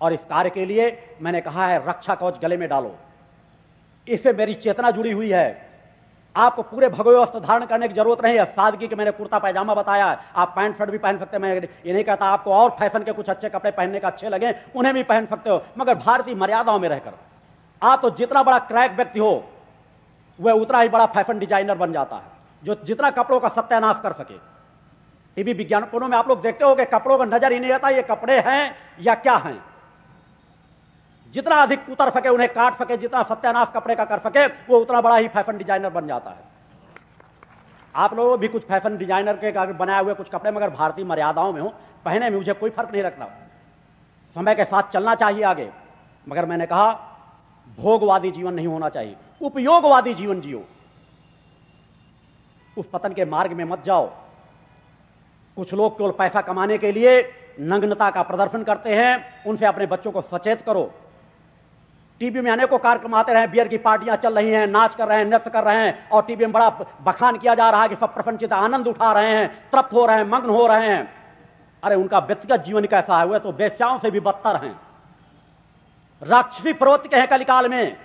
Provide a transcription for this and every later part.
और इस कार्य के लिए मैंने कहा है, रक्षा कवच गले में डालो। इससे मेरी चेतना जुड़ी हुई है। आपको पूरे भगवे वस्त्र धारण करने की ज़रूरत नहीं है। सादगी के मैंने कुर्ता पैजामा बताया आप पैंट शर्ट भी पहन सकते हैं। मैं ये नहीं कहता आपको और फ़ैशन के कुछ अच्छे कपड़े पहनने का अच्छे लगे, उन्हें भी पहन सकते हो। मगर भारतीय मर्यादाओं में रहकर। आप तो जितना बड़ा क्रैक व्यक्ति हो, वह उतना ही बड़ा फ़ैशन डिज़ाइनर बन जाता है, जो जितना कपड़ों का सत्यानाश कर सके। टीवी विज्ञापनों में आप लोग देखते हो कि कपड़ों का नज़र ही नहीं आता, ये कपड़े हैं या क्या हैं। जितना अधिक उतर सके उन्हें काट सके जितना सत्यानाश कपड़े का कर सके वो उतना बड़ा ही फ़ैशन डिज़ाइनर बन जाता है। आप लोग भी कुछ फ़ैशन डिज़ाइनर के बनाए हुए कुछ कपड़े, मगर भारतीय मर्यादाओं में हो पहने में मुझे कोई फ़र्क नहीं रखता। समय के साथ चलना चाहिए आगे। मगर मैंने कहा, भोगवादी जीवन नहीं होना चाहिए। उपयोगवादी जीवन जियो। उस पतन के मार्ग में मत जाओ। कुछ लोग केवल पैसा कमाने के लिए नग्नता का प्रदर्शन करते हैं, उनसे अपने बच्चों को सचेत करो। टीवी में अनेकों कार्यक्रम आते रहे, बियर की पार्टियाँ चल रही हैं, नाच कर रहे हैं, नृत्य कर रहे हैं, और टीवी में बड़ा बखान किया जा रहा है कि सब प्रपंचित आनंद उठा रहे हैं, तृप्त हो रहे हैं, मग्न हो रहे हैं। अरे, उनका व्यक्तिगत जीवन कैसा है? वह तो बेस्याओं से भी बदतर हैं। राक्षसी प्रवृत्ति के हैं कलिकाल में।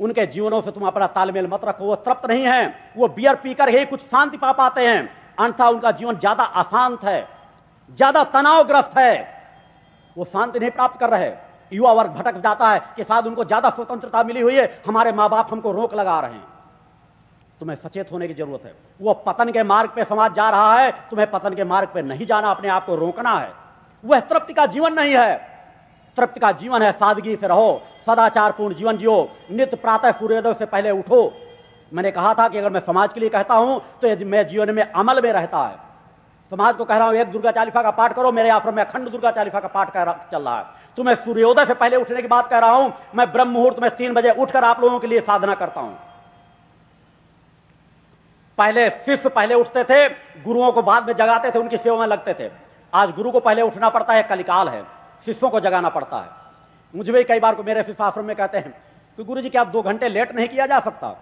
उनके जीवनों से तुम अपना तालमेल मत रखो, वो तृप्त नहीं है, वो बियर पीकर ही कुछ शांति पा पाते हैं। अन्यथा उनका जीवन ज़्यादा अशांत है, ज़्यादा तनावग्रस्त है। वो शांति नहीं प्राप्त कर रहे। युवा वर्ग भटक जाता है कि शायद उनको ज़्यादा स्वतंत्रता मिली हुई है। हमारे माँ बाप हमको रोक लगा रहे हैं। तुम्हें सचेत होने की ज़रूरत है। वो पतन के मार्ग पे समाज जा रहा है। तुम्हें पतन के मार्ग पे नहीं जाना, अपने आप को रोकना है। वह तृप्ति का जीवन नहीं है। तृप्ति का जीवन है सादगी से रहो सदाचार पूर्ण जीवन जियो। नित्य प्रातः सूर्योदय से पहले उठो। मैंने कहा था कि अगर मैं समाज के लिए कहता हूँ तो मैं जीवन में अमल में रहता है। समाज को कह रहा हूँ, एक दुर्गा चालीसा का पाठ करो, मेरे आश्रम में अखंड दुर्गा चालीसा का पाठ चल रहा है। तो मैं सूर्योदय से पहले उठने की बात कर रहा हूँ, मैं ब्रह्म मुहूर्त में तीन बजे उठकर आप लोगों के लिए साधना करता हूँ। पहले शिष्य पहले उठते थे, गुरुओं को बाद में जगाते थे, उनकी सेवा में लगते थे। आज गुरु को पहले उठना पड़ता है, कलिकाल है। शिष्यों को जगाना पड़ता है। मुझे भी कई बार को मेरे शिष्य आश्रम में कहते हैं कि गुरु जी क्या दो घंटे लेट नहीं किया जा सकता?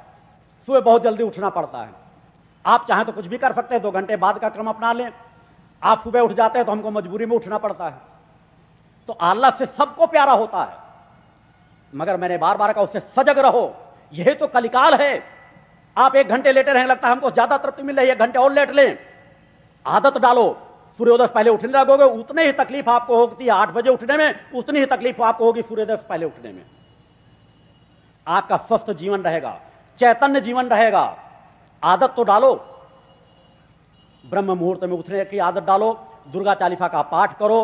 सुबह बहुत जल्दी उठना पड़ता है। आप चाहें तो कुछ भी कर सकते हैं, दो घंटे बाद का क्रम अपना लें। आप सुबह उठ जाते हैं तो हमको मजबूरी में उठना पड़ता है। तो अल्लाह से सबको प्यारा होता है। मगर मैंने बार बार कहा, उससे सजग रहो। यही तो कलिकाल है। आप एक घंटे लेटे रहने लगता है, हमको ज़्यादा तृप्ति मिल रही है घंटे और लेट लें। आदत डालो। सूर्योदय पहले उठने लगोगे, उतने ही तकलीफ़ आपको होती है। आठ बजे उठने में उतनी ही तकलीफ़ आपको होगी सूर्योदय पहले उठने में। आपका स्वस्थ जीवन रहेगा, चैतन्य जीवन रहेगा। आदत तो डालो। ब्रह्म मुहूर्त में उठने की आदत डालो। दुर्गा चालीसा का पाठ करो।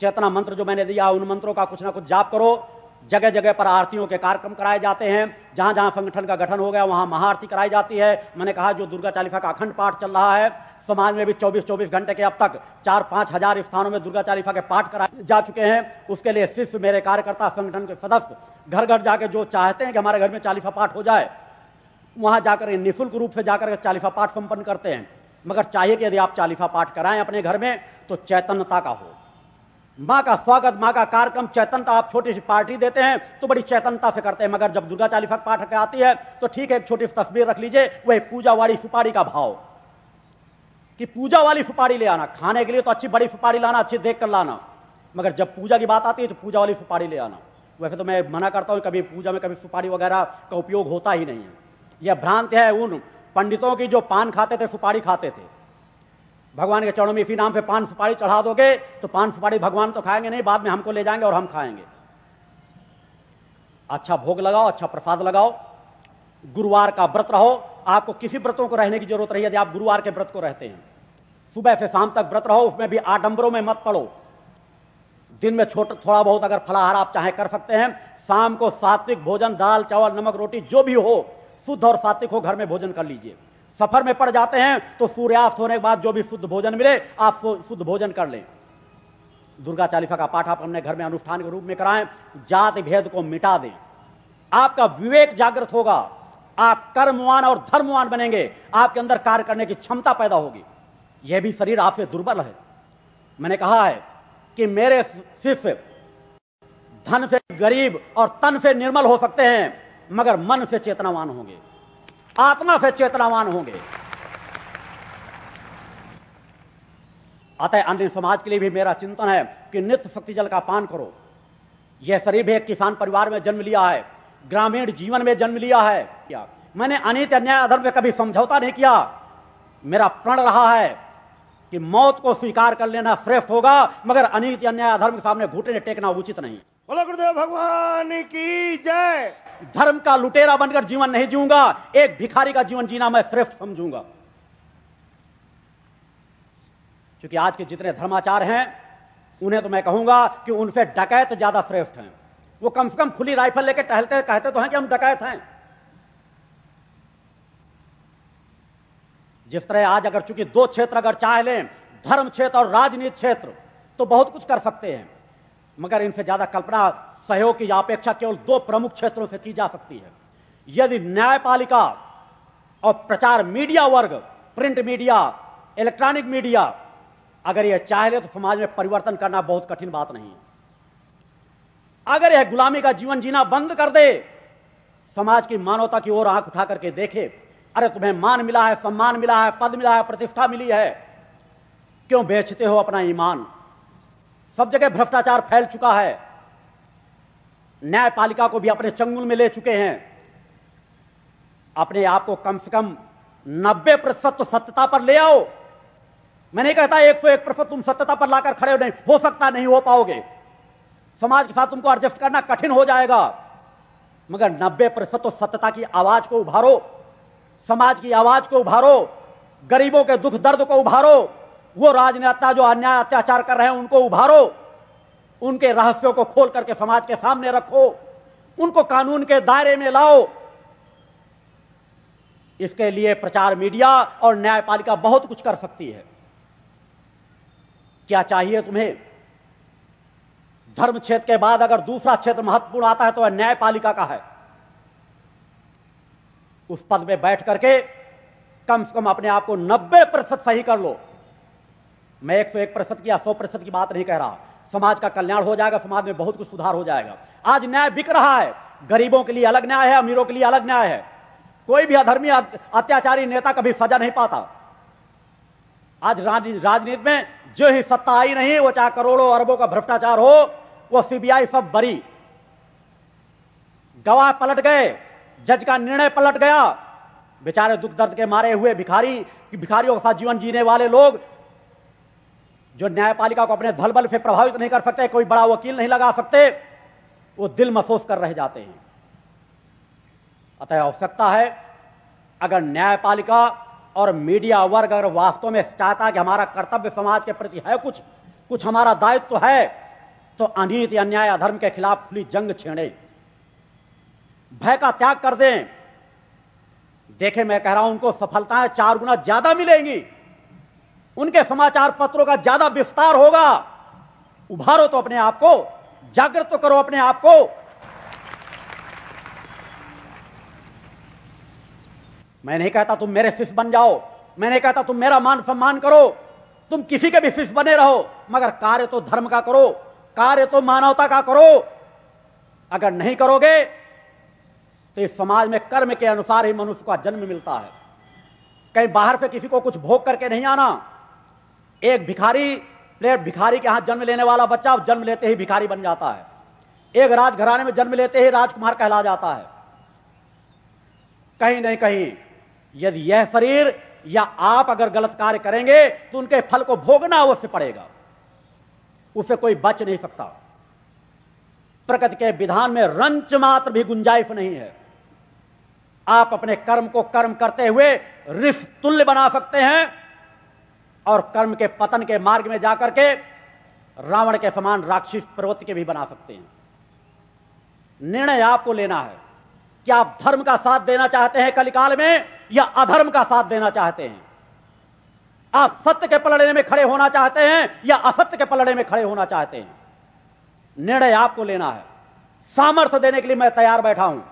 चेतना मंत्र जो मैंने दिया, उन मंत्रों का कुछ ना कुछ जाप करो। जगह जगह पर आरतियों के कार्यक्रम कराए जाते हैं। जहाँ जहाँ संगठन का गठन हो गया, वहाँ महाआरती कराई जाती है। मैंने कहा, जो दुर्गा चालीसा का अखंड पाठ चल रहा है, समाज में भी 24-24 घंटे के अब तक चार पाँच हज़ार स्थानों में दुर्गा चालीसा के पाठ कराए जा चुके हैं। उसके लिए शिष्य, मेरे कार्यकर्ता, संगठन के सदस्य घर घर जाके जो चाहते हैं कि हमारे घर में चालीसा पाठ हो जाए, वहाँ जाकर निःशुल्क रूप से जाकर चालीसा पाठ संपन्न करते हैं। मगर चाहिए कि यदि आप चालीसा पाठ कराएँ अपने घर में तो चैतन्यता का हो। माँ का स्वागत, माँ का कार्यक्रम चैतनता आप छोटी सी पार्टी देते हैं तो बड़ी चैतनता से करते हैं, मगर जब दुर्गा चालीसा पाठ आती है तो ठीक है, एक छोटी सी तस्वीर रख लीजिए, वही पूजा वाली सुपारी का भाव। कि पूजा वाली सुपारी ले आना, खाने के लिए तो अच्छी बड़ी सुपारी लाना, अच्छी देख कर लाना, मगर जब पूजा की बात आती है तो पूजा वाली सुपारी ले आना। वैसे तो मैं मना करता हूँ, कभी पूजा में कभी सुपारी वगैरह का उपयोग होता ही नहीं है। यह भ्रांत है उन पंडितों की जो पान खाते थे, सुपारी खाते थे। भगवान के चरणों में इसी नाम से पान सुपारी चढ़ा दोगे तो पान सुपारी भगवान तो खाएँगे नहीं, बाद में हमको ले जाएँगे और हम खाएँगे। अच्छा भोग लगाओ अच्छा प्रसाद लगाओ, गुरुवार का व्रत रहो, आपको किसी व्रतों को रहने की ज़रूरत रही यदि आप गुरुवार के व्रत को रहते हैं। सुबह से शाम तक व्रत रहो, उसमें भी आडंबरों में मत पड़ो। दिन में छोटा, थोड़ा बहुत अगर फलाहार आप चाहे कर सकते हैं, शाम को सात्विक भोजन, दाल, चावल, नमक, रोटी, जो भी हो, शुद्ध और सात्विक हो, घर में भोजन कर लीजिए। सफ़र में पड़ जाते हैं तो सूर्यास्त होने के बाद जो भी शुद्ध भोजन मिले, आप शुद्ध भोजन कर लें। दुर्गा चालीसा का पाठ आप अपने घर में अनुष्ठान के रूप में कराएँ, जाति भेद को मिटा दें। आपका विवेक जागृत होगा, आप कर्मवान और धर्मवान बनेंगे, आपके अंदर कार्य करने की क्षमता पैदा होगी। यह भी शरीर आपसे दुर्बल है। मैंने कहा है कि मेरे शिष्य धन से गरीब और तन से निर्मल हो सकते हैं, मगर मन से चेतनावान होंगे। आत्मा से चेतनावान होंगे। अतः अन्य समाज के लिए भी मेरा चिंतन है कि नित्य शक्ति जल का पान करो। यह शरीर एक किसान परिवार में जन्म लिया है, ग्रामीण जीवन में जन्म लिया है। क्या मैंने अनित अन्याय अधर्म में कभी समझौता नहीं किया। मेरा प्रण रहा है कि मौत को स्वीकार कर लेना श्रेष्ठ होगा, मगर अनित अन्याय अधर्म के सामने घुटने टेकना उचित नहीं। बोलो गुरुदेव भगवान की जय। धर्म का लुटेरा बनकर जीवन नहीं जीऊँगा, एक भिखारी का जीवन जीना मैं श्रेष्ठ समझूँगा। क्योंकि आज के जितने धर्माचार हैं, उन्हें तो मैं कहूँगा कि उनसे डकैत ज़्यादा श्रेष्ठ हैं। वो कम से कम खुली राइफल लेकर टहलते, कहते तो हैं कि हम डकैत हैं। जिस तरह आज अगर चूँकि दो क्षेत्र अगर चाह लें, धर्म क्षेत्र और राजनीति क्षेत्र तो बहुत कुछ कर सकते हैं। मगर इनसे ज़्यादा कल्पना, सहयोग की अपेक्षा केवल दो प्रमुख क्षेत्रों से की जा सकती है। यदि न्यायपालिका और प्रचार मीडिया वर्ग, प्रिंट मीडिया, इलेक्ट्रॉनिक मीडिया, अगर यह चाह ले तो समाज में परिवर्तन करना बहुत कठिन बात नहीं है। अगर यह गुलामी का जीवन जीना बंद कर दे, समाज की मानवता की ओर आँख उठा करके देखे, अरे तुम्हें मान मिला है, सम्मान मिला है, पद मिला है, प्रतिष्ठा मिली है, क्यों बेचते हो अपना ईमान? सब जगह भ्रष्टाचार फैल चुका है। न्यायपालिका को भी अपने चंगुल में ले चुके हैं। अपने आप को कम से कम नब्बे प्रतिशत तो सत्यता पर ले आओ। मैं नहीं कहता एक सौ एक प्रतिशत तुम सत्यता पर लाकर खड़े हो, नहीं, हो सकता नहीं, हो पाओगे। समाज के साथ तुमको एडजस्ट करना कठिन हो जाएगा। मगर नब्बे प्रतिशत तो सत्यता की आवाज़ को उभारो। समाज की आवाज़ को उभारो। गरीबों के दुख दर्द को उभारो। वो राजनेता जो अन्याय अत्याचार कर रहे हैं, उनको उभारो, उनके रहस्यों को खोल करके समाज के सामने रखो, उनको कानून के दायरे में लाओ। इसके लिए प्रचार मीडिया और न्यायपालिका बहुत कुछ कर सकती है। क्या चाहिए तुम्हें? धर्म क्षेत्र के बाद अगर दूसरा क्षेत्र महत्वपूर्ण आता है तो वह न्यायपालिका का है। उस पद में बैठ करके कम से कम अपने आप को 90 प्रतिशत सही कर लो। मैं एक सौ एक प्रतिशत की या सौ प्रतिशत की बात नहीं कह रहा। समाज का कल्याण हो जाएगा, समाज में बहुत कुछ सुधार हो जाएगा। आज न्याय बिक रहा है। गरीबों के लिए अलग न्याय है, अमीरों के लिए अलग न्याय है। कोई भी अधर्मी अत्याचारी नेता कभी सजा नहीं पाता। आज राजनीति में जो ही सत्ता आई नहीं, वो चाहे करोड़ों अरबों का भ्रष्टाचार हो, वो सीबीआई सब बरी। गवाह पलट गए, जज का निर्णय पलट गया। बेचारे दुख दर्द के मारे हुए भिखारी, भिखारियों के साथ जीवन जीने वाले लोग जो न्यायपालिका को अपने धल बल से प्रभावित नहीं कर सकते, कोई बड़ा वकील नहीं लगा सकते, वो दिल महसूस कर रह जाते हैं। अतः आवश्यकता है, अगर न्यायपालिका और मीडिया वर्ग अगर वास्तव में चाहता कि हमारा कर्तव्य समाज के प्रति है कुछ कुछ हमारा दायित्व तो है तो अनित अन्याय अधर्म के खिलाफ खुली जंग छेड़े। भय का त्याग कर दें। देखे, मैं कह रहा हूँ, उनको सफलताएँ चार गुना ज़्यादा मिलेंगी। उनके समाचार पत्रों का ज़्यादा विस्तार होगा। उभारो तो अपने आप को, जागृत तो करो अपने आप को। मैं नहीं कहता तुम मेरे शिष्य बन जाओ, मैं नहीं कहता तुम मेरा मान सम्मान करो, तुम किसी के भी शिष्य बने रहो, मगर कार्य तो धर्म का करो, कार्य तो मानवता का करो। अगर नहीं करोगे तो इस समाज में कर्म के अनुसार ही मनुष्य का जन्म मिलता है। कहीं बाहर से किसी को कुछ भोग करके नहीं आना। एक भिखारी प्लेट भिखारी के यहाँ जन्म लेने वाला बच्चा जन्म लेते ही भिखारी बन जाता है। एक राजघराने में जन्म लेते ही राजकुमार कहला जाता है। कहीं नहीं कहीं, यदि यह शरीर या आप अगर गलत कार्य करेंगे तो उनके फल को भोगना अवश्य पड़ेगा। उसे कोई बच नहीं सकता। प्रकृति के विधान में रंच मात्र भी गुंजाइश नहीं है। आप अपने कर्म को कर्म करते हुए रिफ तुल्य बना सकते हैं। और कर्म के पतन के मार्ग में जाकर के रावण के समान राक्षस प्रवृत्ति के भी बना सकते हैं। निर्णय आपको लेना है कि आप धर्म का साथ देना चाहते हैं कलिकाल में या अधर्म का साथ देना चाहते हैं। आप सत्य के पलड़े में खड़े होना चाहते हैं या असत्य के पलड़े में खड़े होना चाहते हैं। निर्णय आपको लेना है। सामर्थ्य देने के लिए मैं तैयार बैठा हूँ।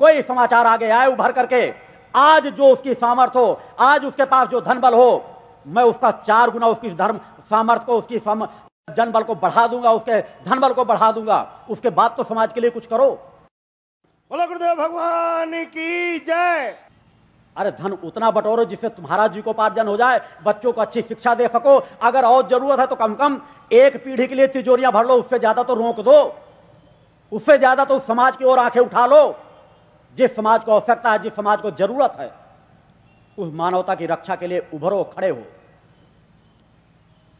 कोई समाचार आगे आए उभर करके, आज जो उसकी सामर्थ्य हो, आज उसके पास जो धन बल हो मैं उसका चार गुना उसकी धर्म सामर्थ्य को उसकी जन बल को बढ़ा दूँगा उसके धन बल को बढ़ा दूँगा। उसके बाद तो समाज के लिए कुछ करो। बोलो गुरुदेव भगवान की जय। अरे धन उतना बटोरो जिससे तुम्हारा जीवोपार्जन हो जाए बच्चों को अच्छी शिक्षा दे सको। अगर और ज़रूरत है तो कम कम एक पीढ़ी के लिए तिजोरियाँ भर लो उससे ज़्यादा तो रोक दो। उससे ज़्यादा तो समाज की ओर आँखें उठा लो। जिस समाज को आवश्यकता है जिस समाज को ज़रूरत है। उस मानवता की रक्षा के लिए उभरो, खड़े हो।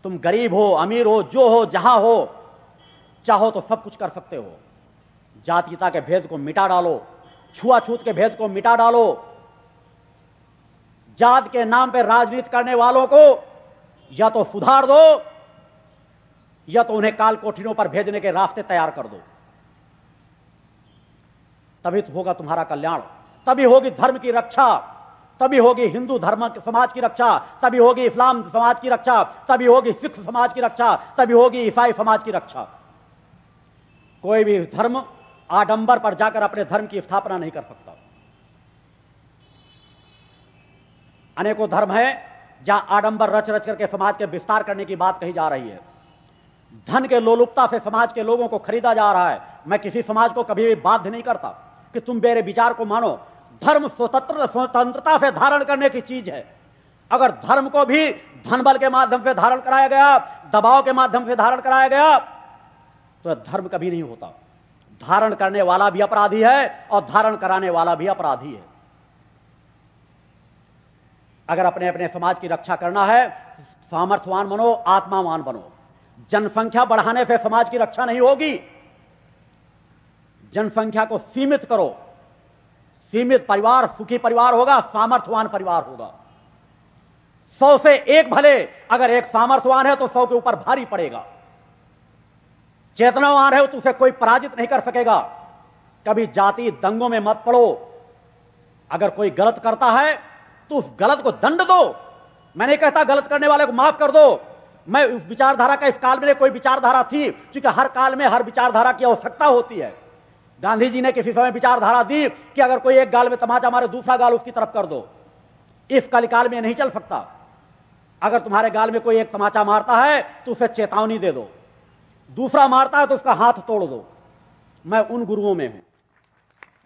तुम गरीब हो, अमीर हो, जो हो, जहाँ हो, चाहो तो सब कुछ कर सकते हो। जातीयता के भेद को मिटा डालो, छुआछूत के भेद को मिटा डालो। जात के नाम पर राजनीति करने वालों को या तो सुधार दो, या तो उन्हें काल कोठिनों पर भेजने के रास्ते तैयार कर दो। तभी तो होगा तुम्हारा कल्याण, तभी होगी धर्म की रक्षा। तभी होगी हिंदू धर्म समाज की रक्षा, तभी होगी इस्लाम समाज की रक्षा, तभी होगी सिख समाज की रक्षा, तभी होगी ईसाई समाज की रक्षा। कोई भी धर्म आडंबर पर जाकर अपने धर्म की स्थापना नहीं कर सकता। अनेकों धर्म है जहाँ आडंबर रच रच करके समाज के विस्तार करने की बात कही जा रही है। धन के लोलुपता से समाज के लोगों को खरीदा जा रहा है। मैं किसी समाज को कभी भी बाध्य नहीं करता कि तुम मेरे विचार को मानो। धर्म स्वतंत्र, स्वतंत्रता से धारण करने की चीज़ है। अगर धर्म को भी धन बल के माध्यम से धारण कराया गया, दबाव के माध्यम से धारण कराया गया तो धर्म कभी नहीं होता। धारण करने वाला भी अपराधी है और धारण कराने वाला भी अपराधी है। अगर अपने अपने समाज की रक्षा करना है, सामर्थ्यवान बनो, आत्मावान बनो। जनसंख्या बढ़ाने से समाज की रक्षा नहीं होगी। जनसंख्या को सीमित करो। सीमित परिवार, सुखी परिवार होगा, सामर्थ्यवान परिवार होगा। सौ से एक भले, अगर एक सामर्थ्यवान है तो सौ के ऊपर भारी पड़ेगा। चेतनावान है तो उसे कोई पराजित नहीं कर सकेगा। कभी जाति दंगों में मत पड़ो। अगर कोई गलत करता है तो उस गलत को दंड दो। मैं नहीं कहता गलत करने वाले को माफ़ कर दो। मैं उस विचारधारा का इस काल में कोई विचारधारा थी, क्योंकि हर काल में हर विचारधारा की आवश्यकता होती है। गांधी जी ने किसी समय विचारधारा दी कि अगर कोई एक गाल में तमाचा मारे दूसरा गाल उसकी तरफ़ कर दो। इस कलिकाल में नहीं चल सकता। अगर तुम्हारे गाल में कोई एक तमाचा मारता है तो उसे चेतावनी दे दो। दूसरा मारता है तो उसका हाथ तोड़ दो। मैं उन गुरुओं में हूँ।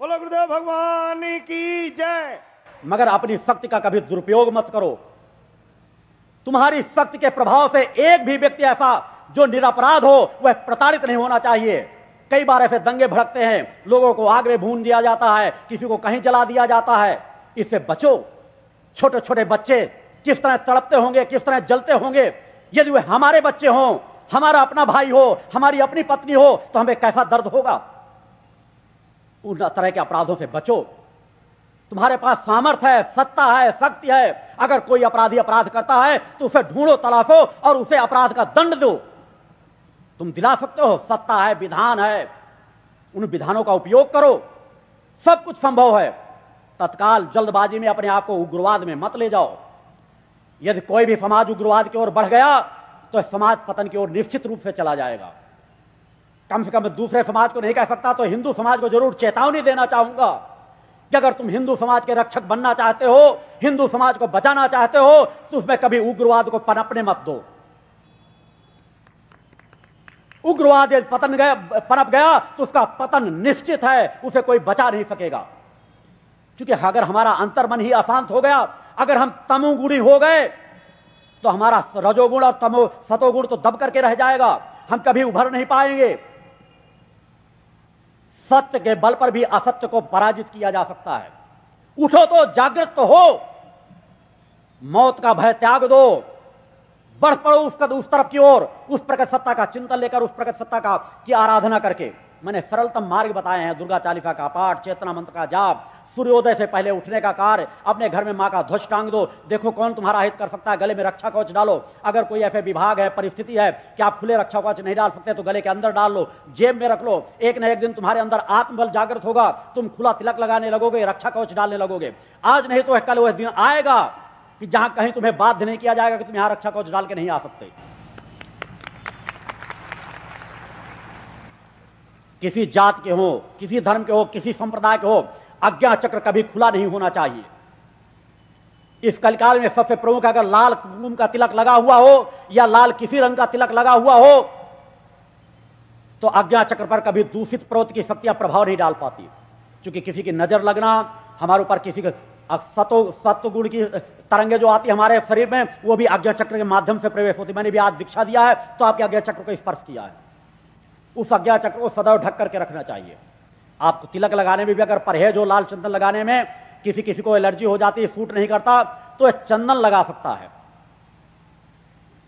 बोलो गुरुदेव भगवान की जय। मगर अपनी शक्ति का कभी दुरुपयोग मत करो। तुम्हारी शक्ति के प्रभाव से एक भी व्यक्ति ऐसा जो निरापराध हो वह प्रताड़ित नहीं होना चाहिए। कई बार ऐसे दंगे भड़कते हैं, लोगों को आग में भून दिया जाता है, किसी को कहीं जला दिया जाता है। इससे बचो। छोटे छोटे बच्चे किस तरह तड़पते होंगे, किस तरह जलते होंगे? यदि वे हमारे बच्चे हों, हमारा अपना भाई हो, हमारी अपनी पत्नी हो तो हमें कैसा दर्द होगा? उन तरह के अपराधों से बचो। तुम्हारे पास सामर्थ्य है, सत्ता है, शक्ति है। अगर कोई अपराधी अपराध करता है तो उसे ढूंढो, तलाशो और उसे अपराध का दंड दो। तुम दिला सकते हो, सत्ता है, विधान है। उन विधानों का उपयोग करो। सब कुछ संभव है। तत्काल जल्दबाजी में अपने आप को उग्रवाद में मत ले जाओ। यदि कोई भी समाज उग्रवाद की ओर बढ़ गया तो समाज पतन की ओर निश्चित रूप से चला जाएगा। कम से कम दूसरे समाज को नहीं कह सकता तो हिंदू समाज को ज़रूर चेतावनी देना चाहूँगा कि अगर तुम हिंदू समाज के रक्षक बनना चाहते हो, हिंदू समाज को बचाना चाहते हो तो उसमें कभी उग्रवाद को पनपने मत दो। उग्रवाद यदि पतन गया, पनप गया तो उसका पतन निश्चित है, उसे कोई बचा नहीं सकेगा। क्योंकि अगर हमारा अंतर्मन ही अशांत हो गया, अगर हम तमोगुणी हो गए तो हमारा रजोगुण और तमो, सतोगुण तो दब करके रह जाएगा। हम कभी उभर नहीं पाएँगे। सत्य के बल पर भी असत्य को पराजित किया जा सकता है। उठो तो जागृत तो हो। मौत का भय त्याग दो। बढ़ पड़ो उसका उस तरफ़ की ओर, उस प्रकट सत्ता का चिंतन लेकर, उस प्रकट सत्ता का की आराधना करके। मैंने सरलतम मार्ग बताए हैं, दुर्गा चालीसा का पाठ, चेतना मंत्र का जाप, सूर्योदय से पहले उठने का कार्य, अपने घर में माँ का ध्वज टांग दो, देखो कौन तुम्हारा हित कर सकता है, गले में रक्षा कवच डालो। अगर कोई ऐसे विभाग है, परिस्थिति है कि आप खुले रक्षा कवच नहीं डाल सकते तो गले के अंदर डाल लो, जेब में रख लो। एक न एक दिन तुम्हारे अंदर आत्मबल जागृत होगा, तुम खुला तिलक लगाने लगोगे, रक्षा कवच डालने लगोगे। आज नहीं तो कल वह दिन आएगा। कि जहाँ कहीं तुम्हें बाध्य नहीं किया जाएगा कि तुम यहाँ रक्षा कवच डाल के नहीं आ सकते। किसी जात के हो, किसी धर्म के हो, किसी संप्रदाय के हो अज्ञा चक्र कभी खुला नहीं होना चाहिए। इस कलकाल में सबसे प्रमुख अगर लाल कुमकुम का तिलक लगा हुआ हो, या लाल किसी रंग का तिलक लगा हुआ हो तो अज्ञा चक्र पर कभी दूषित प्रवृत्ति की शक्तियाँ प्रभाव नहीं डाल पाती। क्योंकि किसी की नज़र लगना, हमारे ऊपर किसी अब सतो सत्व गुण की तरंगे जो आती हमारे शरीर में, वो भी आज्ञा चक्र के माध्यम से प्रवेश होती मैंने भी आज दीक्षा दिया है तो आपके आज्ञा चक्र को स्पर्श किया है। उस आज्ञा चक्र को सदैव ढक करके रखना चाहिए। आपको तिलक लगाने में भी अगर परहेज हो लाल चंदन लगाने में, किसी किसी को एलर्जी हो जाती है सूट नहीं करता तो चंदन लगा सकता है।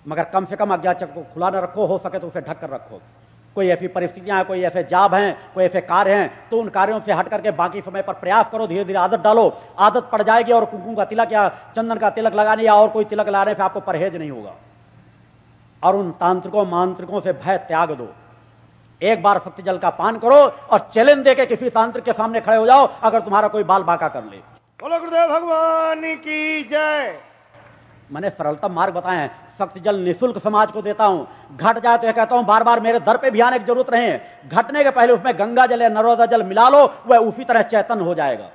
मगर कम से कम अज्ञा चक्र को खुला न रखो, हो सके तो उसे ढक कर रखो। कोई ऐसी परिस्थितियाँ, कोई ऐसे जाब हैं, कोई ऐसे कार्य हैं तो उन कार्यों से हट करके बाकी समय पर प्रयास करो धीरे धीरे आदत डालो। आदत पड़ जाएगी और कुंकुम का तिलक या चंदन का तिलक लगाने या और कोई तिलक लगाने से आपको परहेज नहीं होगा। और उन तांत्रिकों, मांत्रिकों से भय त्याग दो। एक बार शक्ति जल का पान करो और चैलेंज दे के किसी तांत्रिक के सामने खड़े हो जाओ, अगर तुम्हारा कोई बाल बाका कर ले। बोलो गुरुदेव, भगवान की जय। मैंने सरलतम मार्ग बताए हैं शक्ति जल निःशुल्क समाज को देता हूँ। घट जाए तो यह कहता हूँ बार बार मेरे दर पे भी आने की ज़रूरत नहीं है। घटने के पहले उसमें गंगा जल या नर्मदा जल मिला लो, वह उसी तरह चैतन्य हो जाएगा।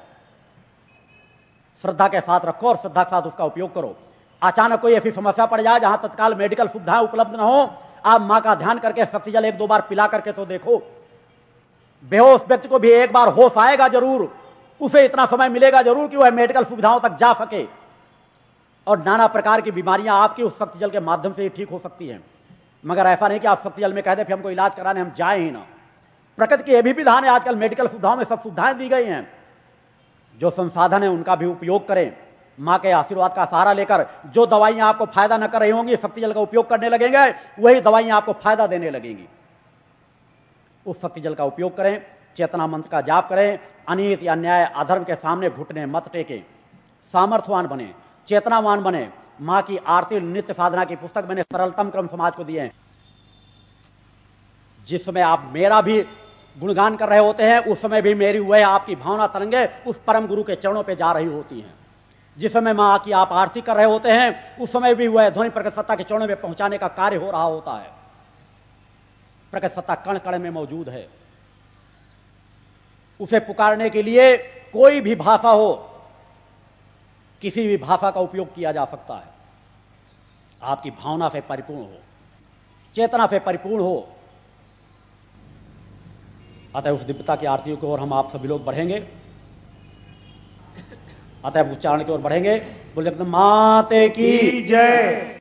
श्रद्धा के साथ रखो और श्रद्धा के साथ उसका उपयोग करो। अचानक कोई ऐसी समस्या पड़ जाए जहाँ तत्काल मेडिकल सुविधाएँ उपलब्ध न हो, आप माँ का ध्यान करके शक्ति जल एक दो बार पिला करके तो देखो। बेहोश व्यक्ति को भी एक बार होश आएगा ज़रूर। उसे इतना समय मिलेगा ज़रूर कि वह मेडिकल सुविधाओं तक जा सके। और नाना प्रकार की बीमारियाँ आपकी उस शक्ति जल के माध्यम से ही ठीक हो सकती हैं। मगर ऐसा नहीं कि आप शक्ति जल में कहते फिर हमको इलाज कराने, हम जाए ही ना। प्रकृति के भी विधान है, आजकल मेडिकल सुविधाओं में सब सुविधाएँ दी गई हैं। जो संसाधन है, उनका भी उपयोग करें। माँ के आशीर्वाद का सहारा लेकर जो दवाइयाँ आपको फ़ायदा न कर रही होंगी, शक्ति जल का उपयोग करने लगेंगे, वही दवाइयाँ आपको फ़ायदा देने लगेंगी। उस शक्ति जल का उपयोग करें, चेतना मंत्र का जाप करें, अनित या न्याय अधर्म के सामने घुटने मत टेके। सामर्थ्यवान बने। चेतनावान बने। माँ की आरती नित्य साधना की पुस्तक मैंने सरलतम क्रम समाज को दिए हैं। जिस समय आप मेरा भी गुणगान कर रहे होते हैं, उस समय भी मेरी वह आपकी भावना तरंगे उस परम गुरु के चरणों पे जा रही होती हैं। जिस समय माँ की आप आरती कर रहे होते हैं, उस समय भी वह ध्वनि प्रकट सत्ता के चरणों में पहुँचाने का कार्य हो रहा होता है। प्रकट सत्ता कण कण में मौजूद है। उसे पुकारने के लिए कोई भी भाषा हो किसी भी भाषा का उपयोग किया जा सकता है। आपकी भावना से परिपूर्ण हो, चेतना से परिपूर्ण हो। अतः उस दिव्यता की आरती की ओर हम आप सभी लोग बढ़ेंगे। अतः उच्चारण की ओर बढ़ेंगे। बोले, माते की जय।